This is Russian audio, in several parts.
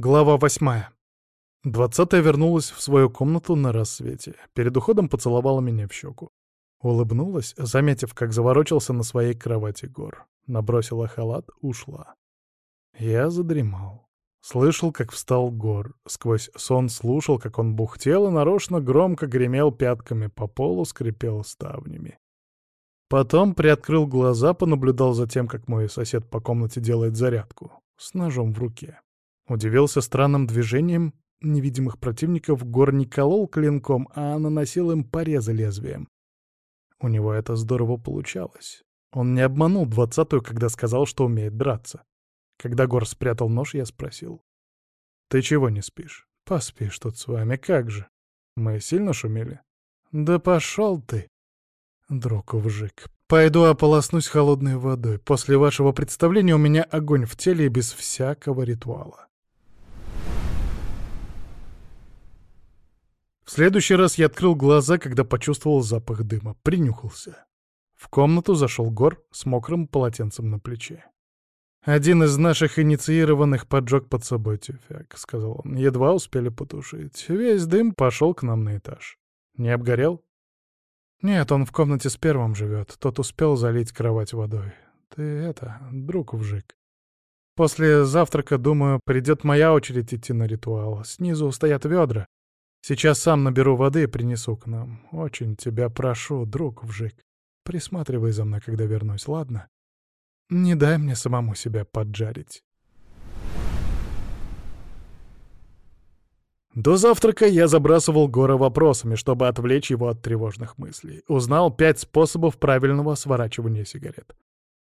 Глава восьмая. Двадцатая вернулась в свою комнату на рассвете. Перед уходом поцеловала меня в щеку. Улыбнулась, заметив, как заворочился на своей кровати гор. Набросила халат, ушла. Я задремал. Слышал, как встал гор. Сквозь сон слушал, как он бухтел и нарочно громко гремел пятками по полу, скрипел ставнями. Потом приоткрыл глаза, понаблюдал за тем, как мой сосед по комнате делает зарядку. С ножом в руке. Удивился странным движением невидимых противников, Гор не колол клинком, а наносил им порезы лезвием. У него это здорово получалось. Он не обманул двадцатую, когда сказал, что умеет драться. Когда Гор спрятал нож, я спросил. «Ты чего не спишь?» «Поспишь тут с вами, как же?» «Мы сильно шумели?» «Да пошел ты!» Друг вжик. «Пойду ополоснусь холодной водой. После вашего представления у меня огонь в теле и без всякого ритуала». В следующий раз я открыл глаза, когда почувствовал запах дыма, принюхался. В комнату зашел Гор с мокрым полотенцем на плече. «Один из наших инициированных поджег под собой тюфяк», — сказал он. «Едва успели потушить. Весь дым пошел к нам на этаж. Не обгорел?» «Нет, он в комнате с первым живет. Тот успел залить кровать водой. Ты это, друг вжик. После завтрака, думаю, придет моя очередь идти на ритуал. Снизу стоят ведра. Сейчас сам наберу воды и принесу к нам. Очень тебя прошу, друг Вжик, присматривай за мной, когда вернусь, ладно? Не дай мне самому себя поджарить. До завтрака я забрасывал Гора вопросами, чтобы отвлечь его от тревожных мыслей. Узнал пять способов правильного сворачивания сигарет.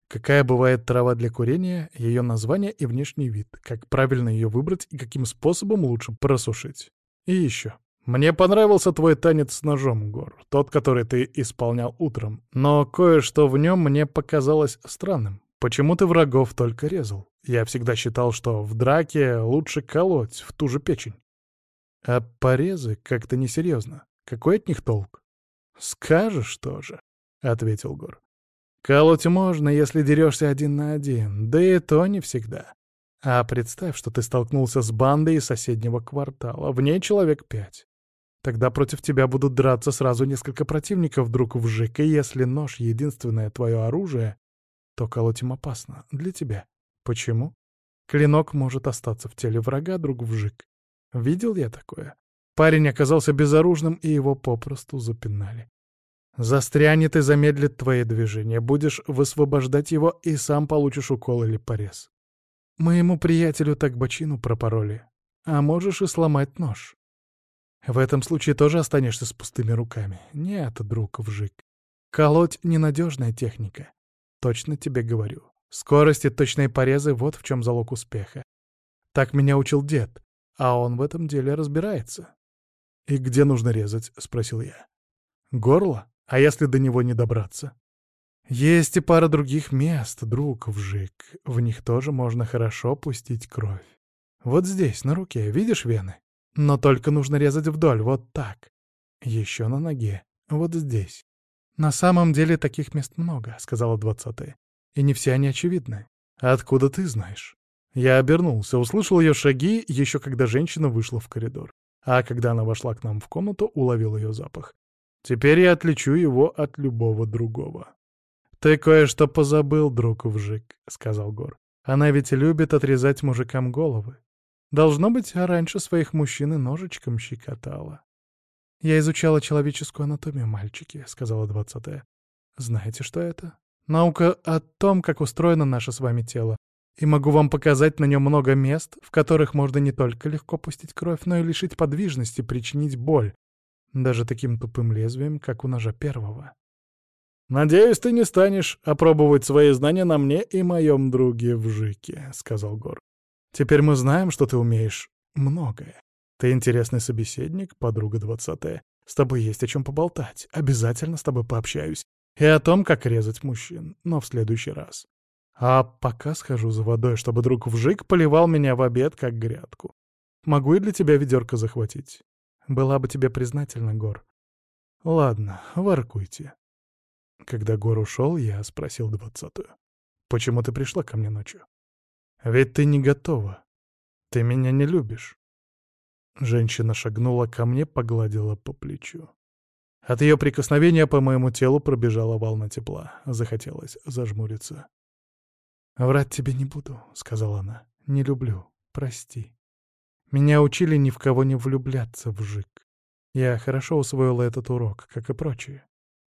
Какая бывает трава для курения, ее название и внешний вид, как правильно ее выбрать и каким способом лучше просушить. И еще. Мне понравился твой танец с ножом, Гор, тот, который ты исполнял утром. Но кое-что в нем мне показалось странным. Почему ты врагов только резал? Я всегда считал, что в драке лучше колоть в ту же печень. А порезы как-то несерьезно. Какой от них толк? Скажешь тоже, — ответил Гор. Колоть можно, если дерешься один на один, да и то не всегда. А представь, что ты столкнулся с бандой из соседнего квартала, в ней человек пять. Тогда против тебя будут драться сразу несколько противников друг в ЖИК, и если нож — единственное твое оружие, то колоть им опасно для тебя. Почему? Клинок может остаться в теле врага, друг в ЖИК. Видел я такое? Парень оказался безоружным, и его попросту запинали. Застрянет и замедлит твои движения, будешь высвобождать его, и сам получишь укол или порез. Моему приятелю так бочину пропороли. А можешь и сломать нож. В этом случае тоже останешься с пустыми руками. Нет, друг вжик. Колоть — ненадежная техника. Точно тебе говорю. Скорость и точные порезы — вот в чем залог успеха. Так меня учил дед, а он в этом деле разбирается. «И где нужно резать?» — спросил я. «Горло? А если до него не добраться?» Есть и пара других мест, друг вжик. В них тоже можно хорошо пустить кровь. Вот здесь, на руке, видишь вены? Но только нужно резать вдоль, вот так. Еще на ноге, вот здесь. На самом деле таких мест много, сказала двадцатая. И не все они очевидны. Откуда ты знаешь? Я обернулся, услышал ее шаги, еще когда женщина вышла в коридор. А когда она вошла к нам в комнату, уловил ее запах. Теперь я отличу его от любого другого. «Ты кое-что позабыл, друг Вжик», — сказал Гор. «Она ведь любит отрезать мужикам головы. Должно быть, раньше своих мужчин и ножичком щекотала». «Я изучала человеческую анатомию, мальчики», — сказала двадцатая. «Знаете, что это? Наука о том, как устроено наше с вами тело. И могу вам показать на нем много мест, в которых можно не только легко пустить кровь, но и лишить подвижности, причинить боль, даже таким тупым лезвием, как у ножа первого. «Надеюсь, ты не станешь опробовать свои знания на мне и моем друге в Жике», — сказал Гор. «Теперь мы знаем, что ты умеешь многое. Ты интересный собеседник, подруга двадцатая. С тобой есть о чем поболтать. Обязательно с тобой пообщаюсь. И о том, как резать мужчин, но в следующий раз. А пока схожу за водой, чтобы друг Вжик поливал меня в обед, как грядку. Могу и для тебя ведерко захватить. Была бы тебе признательна, Гор. Ладно, воркуйте. Когда Гор ушел, я спросил двадцатую. «Почему ты пришла ко мне ночью?» «Ведь ты не готова. Ты меня не любишь. Женщина шагнула ко мне, погладила по плечу. От ее прикосновения по моему телу пробежала волна тепла. Захотелось зажмуриться. «Врать тебе не буду», — сказала она. «Не люблю. Прости. Меня учили ни в кого не влюбляться в жик. Я хорошо усвоила этот урок, как и прочие.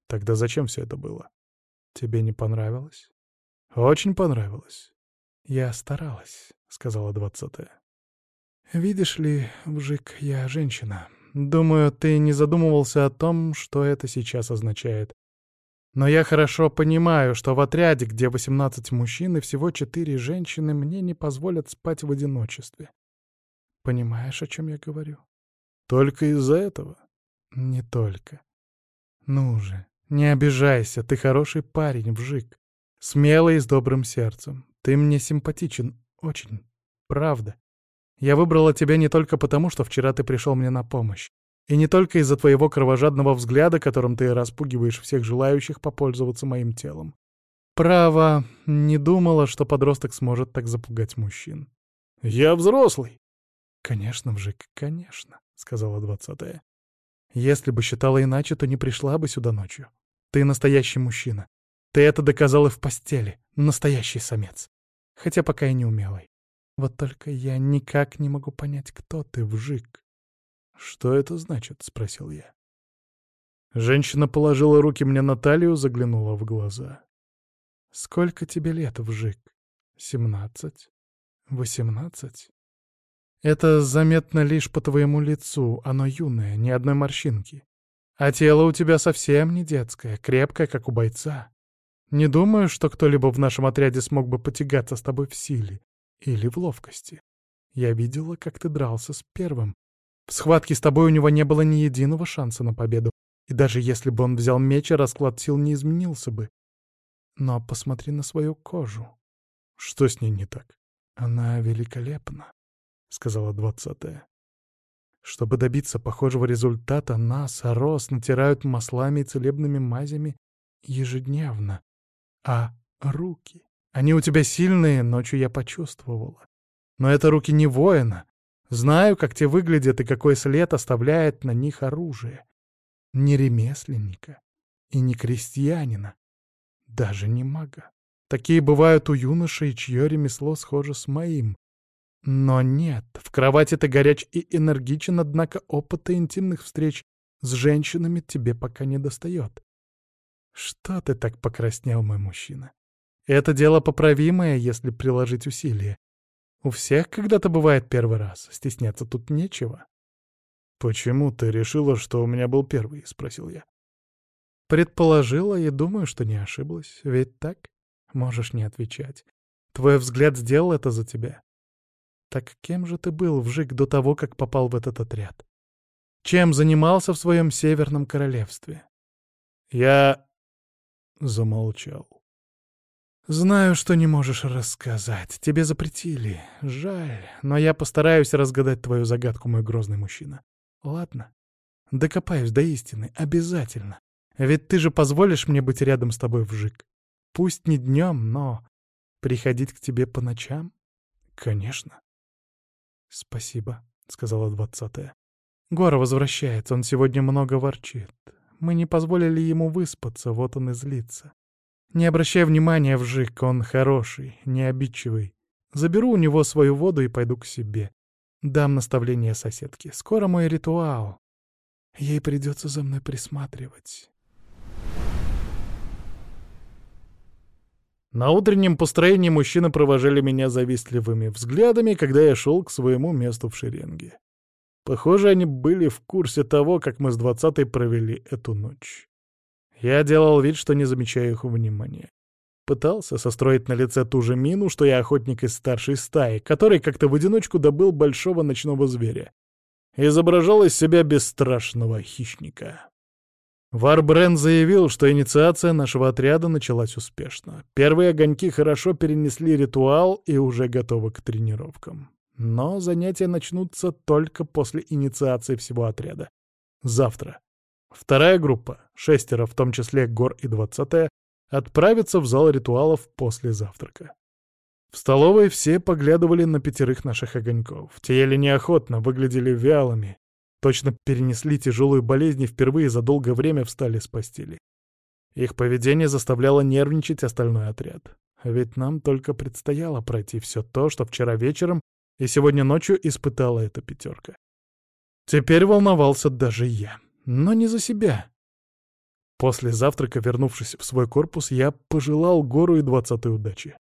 Тогда зачем все это было? Тебе не понравилось? Очень понравилось. Я старалась, сказала двадцатая. Видишь ли, Вжик, я женщина. Думаю, ты не задумывался о том, что это сейчас означает. Но я хорошо понимаю, что в отряде, где 18 мужчин и всего 4 женщины, мне не позволят спать в одиночестве. Понимаешь, о чем я говорю? Только из-за этого? Не только. Ну же, не обижайся, ты хороший парень, Вжик. Смелый и с добрым сердцем. Ты мне симпатичен, очень. Правда. Я выбрала тебя не только потому, что вчера ты пришел мне на помощь. И не только из-за твоего кровожадного взгляда, которым ты распугиваешь всех желающих попользоваться моим телом. Право, не думала, что подросток сможет так запугать мужчин. «Я взрослый!» «Конечно, Вжик, конечно», — сказала двадцатая. «Если бы считала иначе, то не пришла бы сюда ночью. Ты настоящий мужчина. Ты это доказал и в постели. Настоящий самец. Хотя пока и не умелый. Вот только я никак не могу понять, кто ты, Вжик». «Что это значит?» — спросил я. Женщина положила руки мне на талию, заглянула в глаза. «Сколько тебе лет, Вжик? Семнадцать? Восемнадцать?» Это заметно лишь по твоему лицу, оно юное, ни одной морщинки. А тело у тебя совсем не детское, крепкое, как у бойца. Не думаю, что кто-либо в нашем отряде смог бы потягаться с тобой в силе или в ловкости. Я видела, как ты дрался с первым. В схватке с тобой у него не было ни единого шанса на победу, и даже если бы он взял меч, расклад сил не изменился бы. Но посмотри на свою кожу. Что с ней не так? Она великолепна. — сказала двадцатая. Чтобы добиться похожего результата, нас, роз, натирают маслами и целебными мазями ежедневно. А руки? Они у тебя сильные, ночью я почувствовала. Но это руки не воина. Знаю, как те выглядят и какой след оставляет на них оружие. Не ремесленника и не крестьянина, даже не мага. Такие бывают у юношей, чье ремесло схоже с моим. Но нет, в кровати ты горяч и энергичен, однако опыта интимных встреч с женщинами тебе пока не достает. Что ты так покраснел, мой мужчина? Это дело поправимое, если приложить усилия. У всех когда-то бывает первый раз, стесняться тут нечего. «Почему ты решила, что у меня был первый?» — спросил я. Предположила и думаю, что не ошиблась. Ведь так? Можешь не отвечать. Твой взгляд сделал это за тебя. Так кем же ты был, Вжик, до того, как попал в этот отряд? Чем занимался в своем северном королевстве? Я... замолчал. Знаю, что не можешь рассказать. Тебе запретили. Жаль, но я постараюсь разгадать твою загадку, мой грозный мужчина. Ладно? Докопаюсь до истины. Обязательно. Ведь ты же позволишь мне быть рядом с тобой, Вжик. Пусть не днем, но приходить к тебе по ночам? Конечно. «Спасибо», — сказала двадцатая. «Гора возвращается, он сегодня много ворчит. Мы не позволили ему выспаться, вот он и злится. Не обращай внимания, Вжик, он хороший, не обидчивый. Заберу у него свою воду и пойду к себе. Дам наставление соседке. Скоро мой ритуал. Ей придется за мной присматривать. На утреннем построении мужчины провожали меня завистливыми взглядами, когда я шел к своему месту в шеренге. Похоже, они были в курсе того, как мы с двадцатой провели эту ночь. Я делал вид, что не замечаю их внимания. Пытался состроить на лице ту же мину, что я охотник из старшей стаи, который как-то в одиночку добыл большого ночного зверя. Изображал из себя бесстрашного хищника. Варбрен заявил, что инициация нашего отряда началась успешно. Первые огоньки хорошо перенесли ритуал и уже готовы к тренировкам. Но занятия начнутся только после инициации всего отряда. Завтра. Вторая группа, шестеро, в том числе Гор и двадцатая, отправится в зал ритуалов после завтрака. В столовой все поглядывали на пятерых наших огоньков. Те ели неохотно, выглядели вялыми. Точно перенесли тяжелую болезнь и впервые за долгое время встали с постели. Их поведение заставляло нервничать остальной отряд. Ведь нам только предстояло пройти все то, что вчера вечером и сегодня ночью испытала эта пятерка. Теперь волновался даже я. Но не за себя. После завтрака, вернувшись в свой корпус, я пожелал Гору и двадцатой удачи.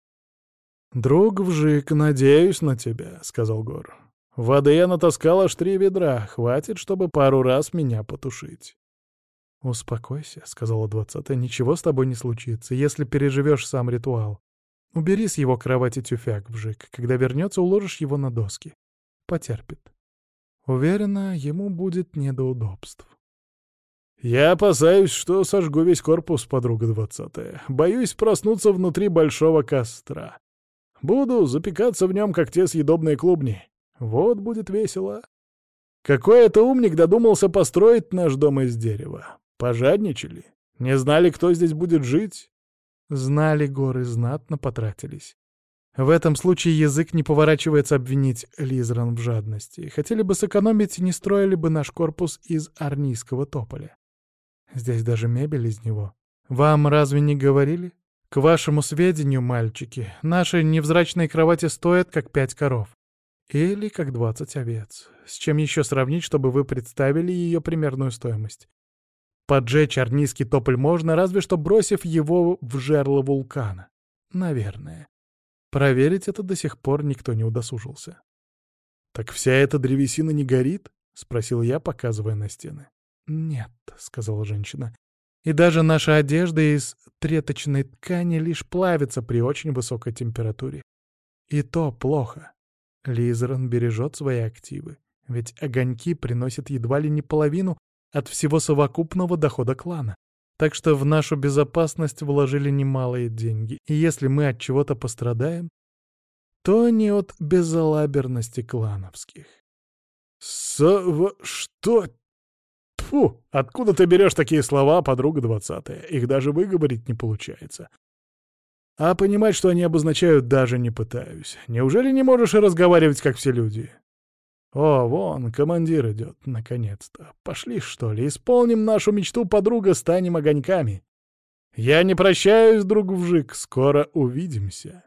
«Друг Вжик, надеюсь на тебя», — сказал Гор. «Воды я натаскал аж три ведра, хватит, чтобы пару раз меня потушить». «Успокойся», — сказала двадцатая, — «ничего с тобой не случится, если переживешь сам ритуал. Убери с его кровати тюфяк, Вжик. Когда вернется, уложишь его на доски. Потерпит. Уверена, ему будет не до удобств. «Я опасаюсь, что сожгу весь корпус, подруга двадцатая. Боюсь проснуться внутри большого костра. Буду запекаться в нем, как те съедобные клубни. Вот будет весело. Какой это умник додумался построить наш дом из дерева? Пожадничали? Не знали, кто здесь будет жить? Знали горы, знатно потратились. В этом случае язык не поворачивается обвинить Лизран в жадности. Хотели бы сэкономить, не строили бы наш корпус из арнийского тополя. Здесь даже мебель из него. Вам разве не говорили? К вашему сведению, мальчики, наши невзрачные кровати стоят как пять коров. Или как двадцать овец. С чем еще сравнить, чтобы вы представили ее примерную стоимость? Поджечь арнийский тополь можно, разве что бросив его в жерло вулкана. Наверное. Проверить это до сих пор никто не удосужился. «Так вся эта древесина не горит?» — спросил я, показывая на стены. «Нет», — сказала женщина. «И даже наша одежда из треточной ткани лишь плавится при очень высокой температуре. И то плохо. Лизерон бережет свои активы, ведь огоньки приносят едва ли не половину от всего совокупного дохода клана. Так что в нашу безопасность вложили немалые деньги, и если мы от чего-то пострадаем, то не от безалаберности клановских. «Сова... что? Тьфу! Откуда ты берешь такие слова, подруга двадцатая? Их даже выговорить не получается. А понимать, что они обозначают, даже не пытаюсь. Неужели не можешь разговаривать, как все люди? О, вон, командир идет, наконец-то. Пошли, что ли, исполним нашу мечту, подруга, станем огоньками. Я не прощаюсь, друг Вжик, скоро увидимся.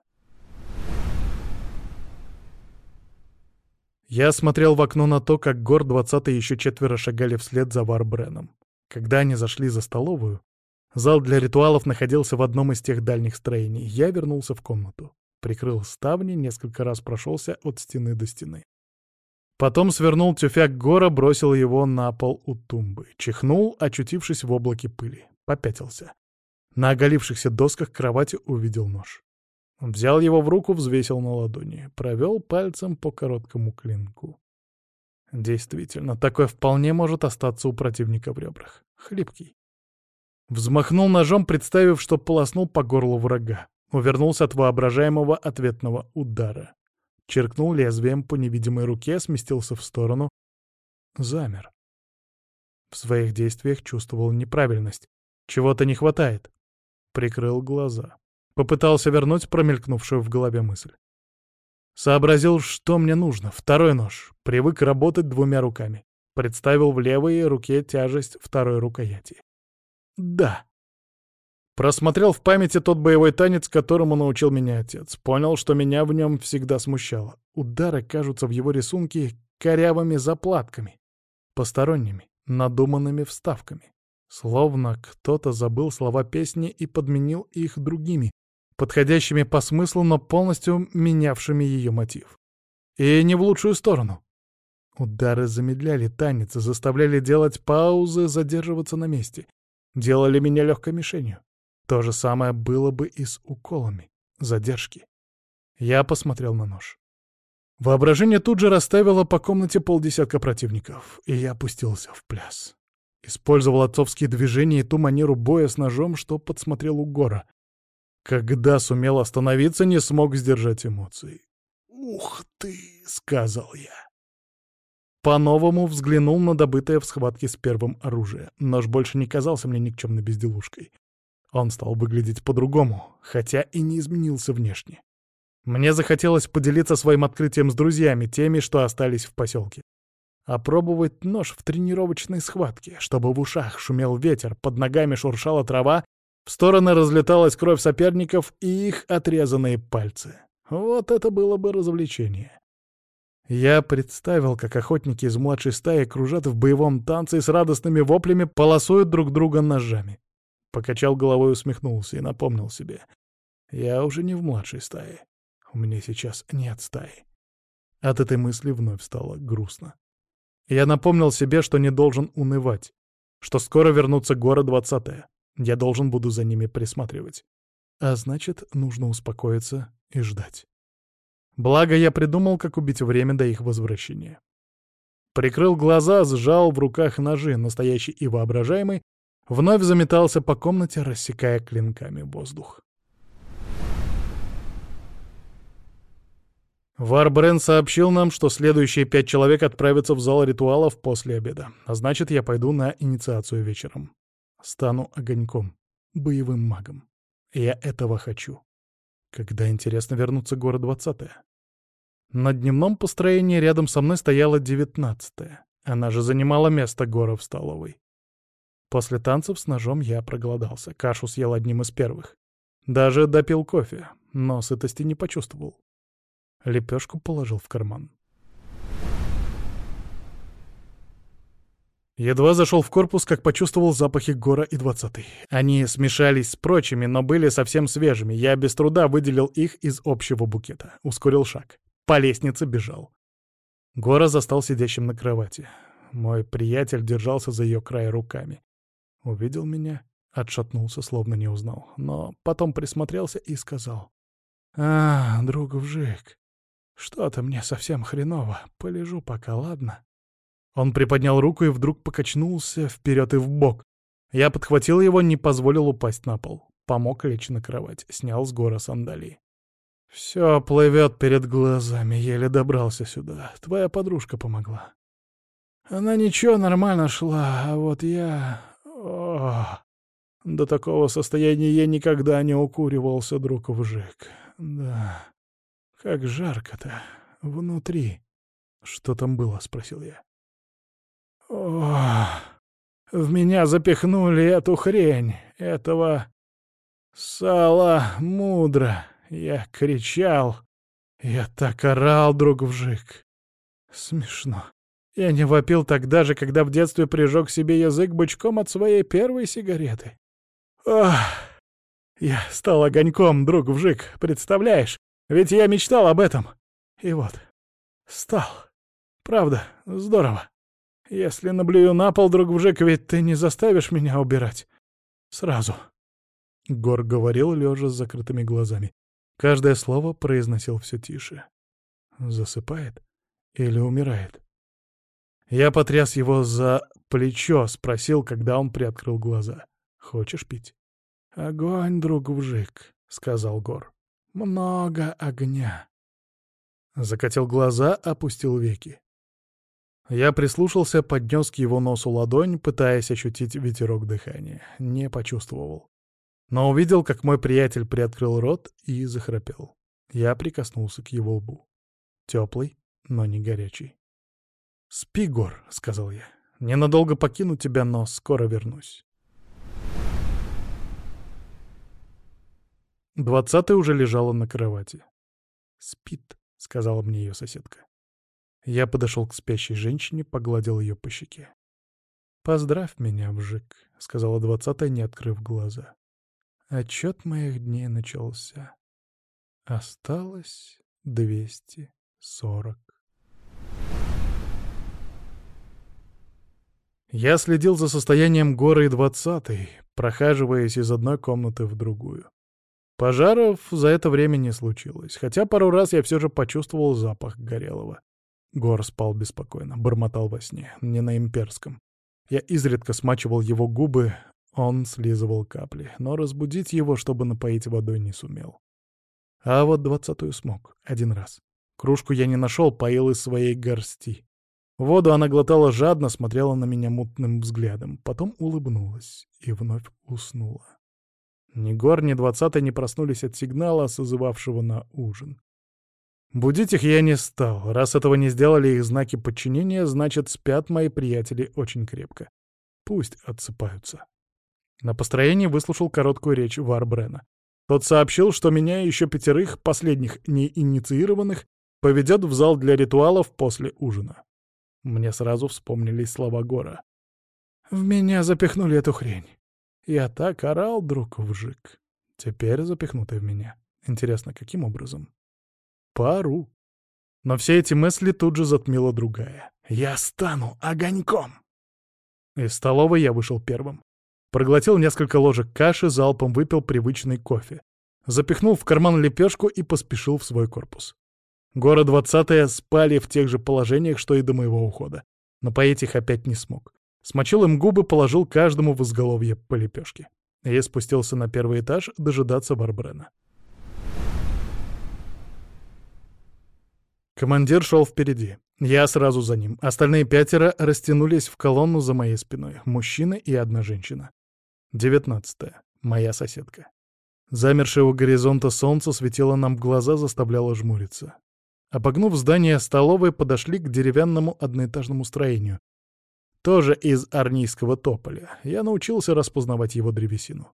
Я смотрел в окно на то, как гор двадцатый еще четверо шагали вслед за Варбреном. Когда они зашли за столовую, зал для ритуалов находился в одном из тех дальних строений. Я вернулся в комнату, прикрыл ставни, несколько раз прошелся от стены до стены. Потом свернул тюфяк гора, бросил его на пол у тумбы. Чихнул, очутившись в облаке пыли. Попятился. На оголившихся досках кровати увидел нож. Взял его в руку, взвесил на ладони. Провел пальцем по короткому клинку. Действительно, такой вполне может остаться у противника в ребрах. Хлипкий. Взмахнул ножом, представив, что полоснул по горлу врага. Увернулся от воображаемого ответного удара. Черкнул лезвием по невидимой руке, сместился в сторону. Замер. В своих действиях чувствовал неправильность. Чего-то не хватает. Прикрыл глаза. Попытался вернуть промелькнувшую в голове мысль. Сообразил, что мне нужно. Второй нож. Привык работать двумя руками. Представил в левой руке тяжесть второй рукояти. Да. Просмотрел в памяти тот боевой танец, которому научил меня отец. Понял, что меня в нем всегда смущало. Удары кажутся в его рисунке корявыми заплатками, посторонними, надуманными вставками. Словно кто-то забыл слова песни и подменил их другими, подходящими по смыслу, но полностью менявшими ее мотив. И не в лучшую сторону. Удары замедляли танец, заставляли делать паузы, задерживаться на месте. Делали меня легкой мишенью. То же самое было бы и с уколами. Задержки. Я посмотрел на нож. Воображение тут же расставило по комнате полдесятка противников, и я опустился в пляс. Использовал отцовские движения и ту манеру боя с ножом, что подсмотрел у Гора. Когда сумел остановиться, не смог сдержать эмоций. «Ух ты!» — сказал я. По-новому взглянул на добытое в схватке с первым оружие. Нож больше не казался мне никчемной безделушкой. Он стал выглядеть по-другому, хотя и не изменился внешне. Мне захотелось поделиться своим открытием с друзьями, теми, что остались в поселке. Опробовать нож в тренировочной схватке, чтобы в ушах шумел ветер, под ногами шуршала трава, в стороны разлеталась кровь соперников и их отрезанные пальцы. Вот это было бы развлечение. Я представил, как охотники из младшей стаи кружат в боевом танце и с радостными воплями полосуют друг друга ножами. Покачал головой усмехнулся и напомнил себе. Я уже не в младшей стае. У меня сейчас нет стаи. От этой мысли вновь стало грустно. Я напомнил себе, что не должен унывать, что скоро вернутся горы двадцатая. Я должен буду за ними присматривать. А значит, нужно успокоиться и ждать. Благо, я придумал, как убить время до их возвращения. Прикрыл глаза, сжал в руках ножи, настоящий и воображаемый, вновь заметался по комнате, рассекая клинками воздух. Варбрен сообщил нам, что следующие пять человек отправятся в зал ритуалов после обеда, а значит, я пойду на инициацию вечером. Стану огоньком, боевым магом. Я этого хочу. Когда, интересно, вернуться город двадцатая? На дневном построении рядом со мной стояла девятнадцатая. Она же занимала место гора в столовой. После танцев с ножом я проголодался, кашу съел одним из первых. Даже допил кофе, но сытости не почувствовал. Лепешку положил в карман. Едва зашел в корпус, как почувствовал запахи Гора и двадцатый. Они смешались с прочими, но были совсем свежими. Я без труда выделил их из общего букета. Ускорил шаг. По лестнице бежал. Гора застал сидящим на кровати. Мой приятель держался за ее край руками. Увидел меня, отшатнулся, словно не узнал. Но потом присмотрелся и сказал. «А, друг вжик, что-то мне совсем хреново. Полежу пока, ладно?» Он приподнял руку и вдруг покачнулся вперед и вбок. Я подхватил его, не позволил упасть на пол. Помог лечь на кровать, снял с гора сандалии. «Все плывет перед глазами, еле добрался сюда. Твоя подружка помогла». Она ничего, нормально шла, а вот я... О, до такого состояния я никогда не укуривался, друг вжик. Да, как жарко-то внутри. Что там было, спросил я. О, в меня запихнули эту хрень, этого сала мудро. Я кричал. Я так орал, друг вжик. Смешно. Я не вопил тогда же, когда в детстве прижег себе язык бычком от своей первой сигареты. Ох, я стал огоньком, друг вжик, представляешь? Ведь я мечтал об этом. И вот, стал. Правда, здорово. Если наблюю на пол, друг вжик, ведь ты не заставишь меня убирать. Сразу. Гор говорил, лежа с закрытыми глазами. Каждое слово произносил все тише. Засыпает или умирает? Я потряс его за плечо, спросил, когда он приоткрыл глаза. «Хочешь пить?» «Огонь, друг вжик», — сказал Гор. Много огня. Закатил глаза, опустил веки. Я прислушался, поднес к его носу ладонь, пытаясь ощутить ветерок дыхания. Не почувствовал. Но увидел, как мой приятель приоткрыл рот и захрапел. Я прикоснулся к его лбу. Теплый, но не горячий. «Спи, Гор», — сказал я. «Ненадолго покину тебя, но скоро вернусь». Двадцатая уже лежала на кровати. «Спит», — сказала мне ее соседка. Я подошел к спящей женщине, погладил ее по щеке. «Поздравь меня, Вжик», — сказала двадцатая, не открыв глаза. Отчет моих дней начался. Осталось двести сорок. Я следил за состоянием горы двадцатой, прохаживаясь из одной комнаты в другую. Пожаров за это время не случилось, хотя пару раз я все же почувствовал запах горелого. Гор спал беспокойно, бормотал во сне, не на имперском. Я изредка смачивал его губы, он слизывал капли, но разбудить его, чтобы напоить водой, не сумел. А вот двадцатую смог, один раз. Кружку я не нашел, поил из своей горсти. Воду она глотала жадно, смотрела на меня мутным взглядом, потом улыбнулась и вновь уснула. Ни Гор, ни двадцатый не проснулись от сигнала, созывавшего на ужин. Будить их я не стал. Раз этого не сделали их знаки подчинения, значит, спят мои приятели очень крепко. Пусть отсыпаются. На построении выслушал короткую речь Варбрена. Тот сообщил, что меня и еще пятерых, последних неинициированных, поведет в зал для ритуалов после ужина. Мне сразу вспомнились слова Гора. «В меня запихнули эту хрень. Я так орал, друг вжик. Теперь запихнутый в меня. Интересно, каким образом?» «Пару». Но все эти мысли тут же затмила другая. «Я стану огоньком!» Из столовой я вышел первым. Проглотил несколько ложек каши, залпом выпил привычный кофе. Запихнул в карман лепешку и поспешил в свой корпус. Гора двадцатая спали в тех же положениях, что и до моего ухода. Но поесть их опять не смог. Смочил им губы, положил каждому в изголовье по лепешке. И спустился на первый этаж дожидаться Барбрена. Командир шел впереди. Я сразу за ним. Остальные пятеро растянулись в колонну за моей спиной. Мужчина и одна женщина. Девятнадцатая. Моя соседка. Замершее у горизонта солнце светило нам в глаза, заставляло жмуриться. Обогнув здание столовой, подошли к деревянному одноэтажному строению. Тоже из арнийского тополя. Я научился распознавать его древесину.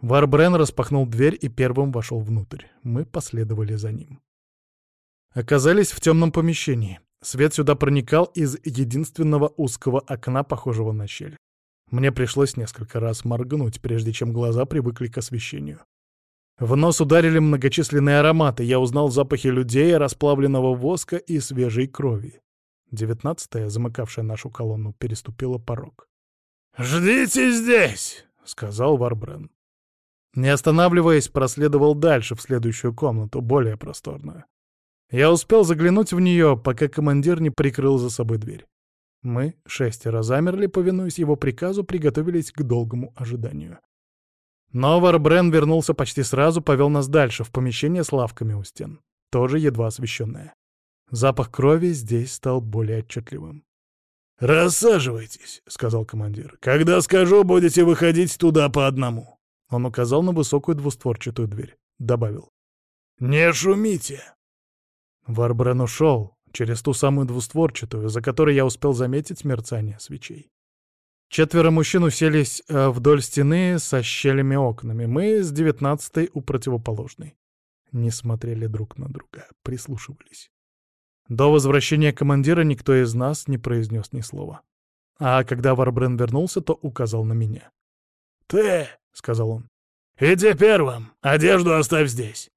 Варбрен распахнул дверь и первым вошел внутрь. Мы последовали за ним. Оказались в темном помещении. Свет сюда проникал из единственного узкого окна, похожего на щель. Мне пришлось несколько раз моргнуть, прежде чем глаза привыкли к освещению. В нос ударили многочисленные ароматы, я узнал запахи людей, расплавленного воска и свежей крови. Девятнадцатая, замыкавшая нашу колонну, переступила порог. «Ждите здесь!» — сказал Варбрен. Не останавливаясь, проследовал дальше, в следующую комнату, более просторную. Я успел заглянуть в нее, пока командир не прикрыл за собой дверь. Мы, шестеро, замерли, повинуясь его приказу, приготовились к долгому ожиданию. Но Варбрен вернулся почти сразу, повел нас дальше, в помещение с лавками у стен, тоже едва освещенное. Запах крови здесь стал более отчетливым. «Рассаживайтесь», — сказал командир. «Когда скажу, будете выходить туда по одному». Он указал на высокую двустворчатую дверь. Добавил. «Не шумите». Варбрен ушел через ту самую двустворчатую, за которой я успел заметить мерцание свечей. Четверо мужчин уселись э, вдоль стены со щелями окнами. Мы с девятнадцатой у противоположной. Не смотрели друг на друга, прислушивались. До возвращения командира никто из нас не произнес ни слова. А когда Варбрен вернулся, то указал на меня. «Ты!» — сказал он. «Иди первым! Одежду оставь здесь!»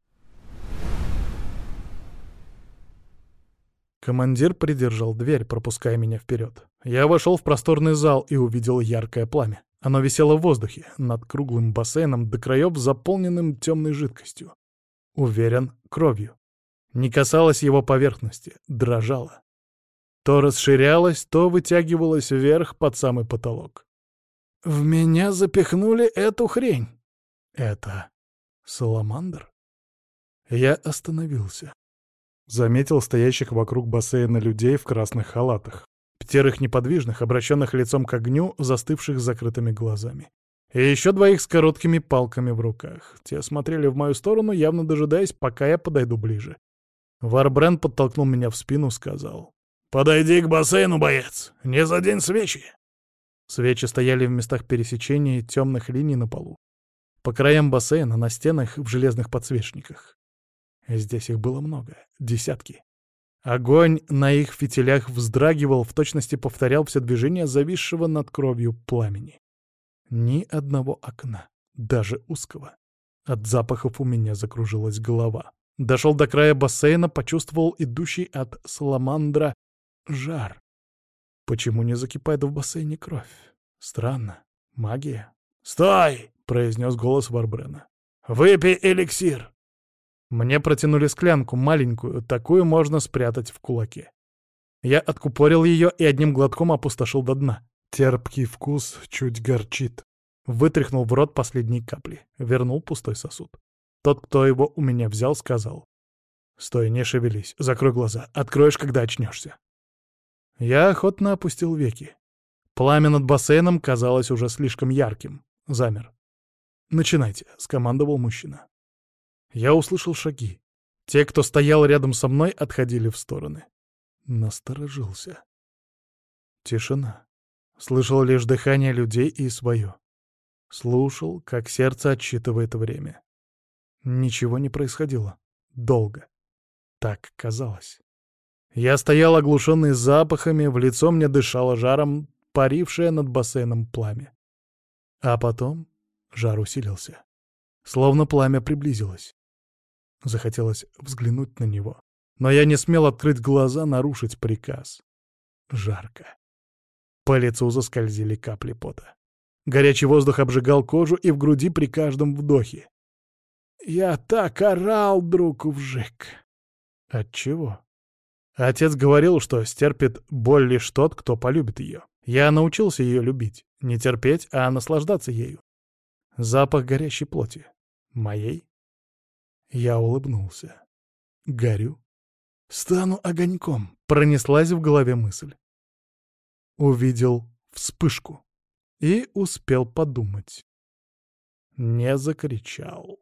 Командир придержал дверь, пропуская меня вперед. Я вошел в просторный зал и увидел яркое пламя. Оно висело в воздухе, над круглым бассейном до краев, заполненным темной жидкостью. Уверен, кровью. Не касалось его поверхности, дрожало. То расширялось, то вытягивалось вверх под самый потолок. В меня запихнули эту хрень. Это саламандр? Я остановился. Заметил стоящих вокруг бассейна людей в красных халатах. Пятерых неподвижных, обращенных лицом к огню, застывших с закрытыми глазами. И еще двоих с короткими палками в руках. Те смотрели в мою сторону, явно дожидаясь, пока я подойду ближе. Варбрен подтолкнул меня в спину, сказал. «Подойди к бассейну, боец! Не задень свечи!» Свечи стояли в местах пересечения темных линий на полу. По краям бассейна, на стенах, в железных подсвечниках. Здесь их было много, десятки. Огонь на их фитилях вздрагивал, в точности повторял все движения зависшего над кровью пламени. Ни одного окна, даже узкого. От запахов у меня закружилась голова. Дошел до края бассейна, почувствовал идущий от саламандра жар. Почему не закипает в бассейне кровь? Странно. Магия. «Стой!» — произнес голос Варбрена. «Выпей эликсир!» Мне протянули склянку, маленькую, такую можно спрятать в кулаке. Я откупорил ее и одним глотком опустошил до дна. Терпкий вкус чуть горчит. Вытряхнул в рот последние капли. Вернул пустой сосуд. Тот, кто его у меня взял, сказал. «Стой, не шевелись, закрой глаза, откроешь, когда очнешься». Я охотно опустил веки. Пламя над бассейном казалось уже слишком ярким. Замер. «Начинайте», — скомандовал мужчина. Я услышал шаги. Те, кто стоял рядом со мной, отходили в стороны. Насторожился. Тишина. Слышал лишь дыхание людей и свое. Слушал, как сердце отсчитывает время. Ничего не происходило. Долго. Так казалось. Я стоял оглушенный запахами, в лицо мне дышало жаром, парившее над бассейном пламя. А потом жар усилился. Словно пламя приблизилось. Захотелось взглянуть на него. Но я не смел открыть глаза, нарушить приказ. Жарко. По лицу заскользили капли пота. Горячий воздух обжигал кожу и в груди при каждом вдохе. Я так орал, друг Вжик. Отчего? Отец говорил, что стерпит боль лишь тот, кто полюбит ее. Я научился ее любить. Не терпеть, а наслаждаться ею. Запах горящей плоти. Моей? Я улыбнулся. Горю. Стану огоньком. Пронеслась в голове мысль. Увидел вспышку. И успел подумать. Не закричал.